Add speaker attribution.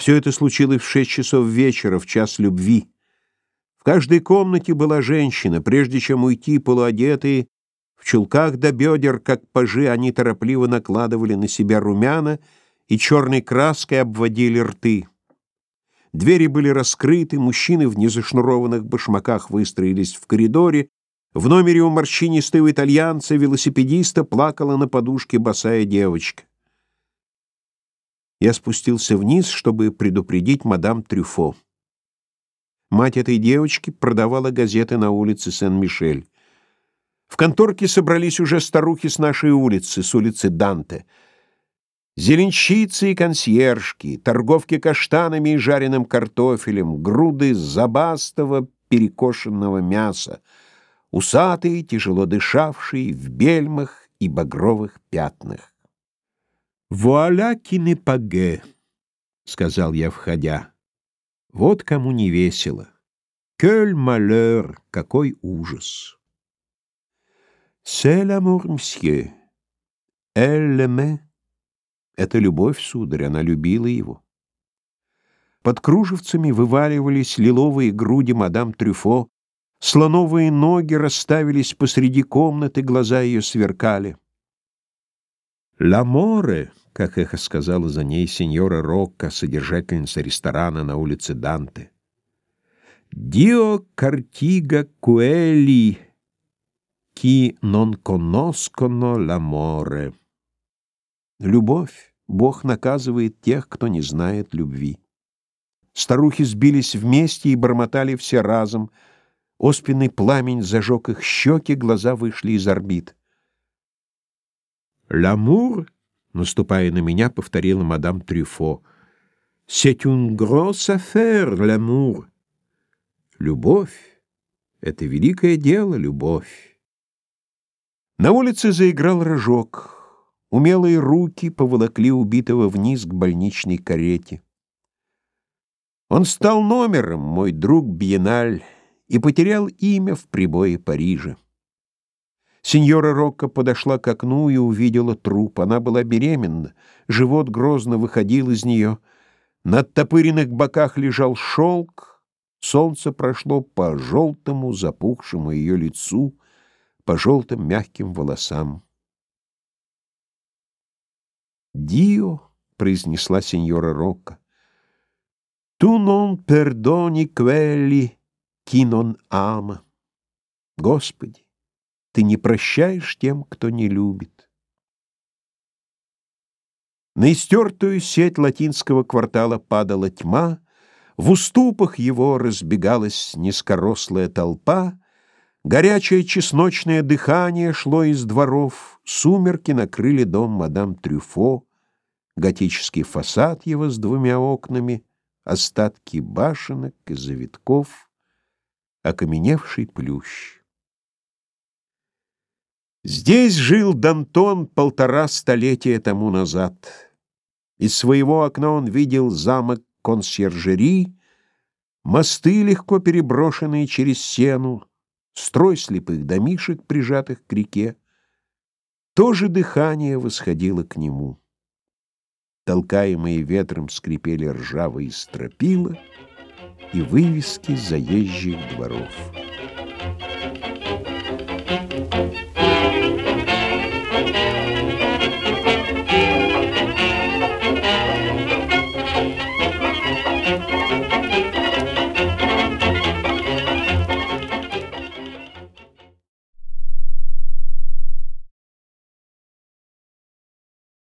Speaker 1: Все это случилось в шесть часов вечера, в час любви. В каждой комнате была женщина. Прежде чем уйти, полуодетые, в чулках до бедер, как пажи, они торопливо накладывали на себя румяна и черной краской обводили рты. Двери были раскрыты, мужчины в незашнурованных башмаках выстроились в коридоре. В номере у морщинистого итальянца, велосипедиста, плакала на подушке босая девочка. Я спустился вниз, чтобы предупредить мадам Трюфо. Мать этой девочки продавала газеты на улице Сен-Мишель. В конторке собрались уже старухи с нашей улицы, с улицы Данте. Зеленщицы и консьержки, торговки каштанами и жареным картофелем, груды забастого перекошенного мяса, усатые, тяжело дышавшие, в бельмах и багровых пятнах. «Вуаля кинепаге», — сказал я, входя. «Вот кому не весело. Кёль малер, какой ужас!» «C'est l'amour, мсье. L'aimait». Это любовь, сударь, она любила его. Под кружевцами вываливались лиловые груди мадам Трюфо, слоновые ноги расставились посреди комнаты, глаза ее сверкали. «Ламоре», как эхо сказала за ней сеньора Рокко, содержательница ресторана на улице Данте. «Дио картига куэли ки нон коносконо ламоре». Любовь. Бог наказывает тех, кто не знает любви. Старухи сбились вместе и бормотали все разом. Оспенный пламень зажег их щеки, глаза вышли из орбит. «L'amour», наступая на меня, повторила мадам Трюфо, «c'est une grosse affaire, l'amour». Любовь — это великое дело, любовь. На улице заиграл рожок. Умелые руки поволокли убитого вниз к больничной карете. Он стал номером, мой друг Биеналь, и потерял имя в прибое Парижа. Сеньора Рокко подошла к окну и увидела труп. Она была беременна, живот грозно выходил из нее. На оттопыренных боках лежал шелк. Солнце прошло по желтому, запухшему ее лицу, по желтым мягким волосам. «Дио», — произнесла сеньора Рокко, — «ту нон пердони квелли ки нон ама». Господи, ты не прощаешь тем, кто не любит. На истертую сеть латинского квартала падала тьма, в уступах его разбегалась низкорослая толпа, горячее чесночное дыхание шло из дворов, сумерки накрыли дом мадам Трюфо, готический фасад его с двумя окнами, остатки башенок и завитков, окаменевший плющ. Здесь жил Дантон полтора столетия тому назад. Из своего окна он видел замок консьержери, мосты, легко переброшенные через сену, строй слепых домишек, прижатых к реке. То же дыхание восходило к нему. Толкаемые ветром скрипели ржавые стропила и вывески заезжих дворов.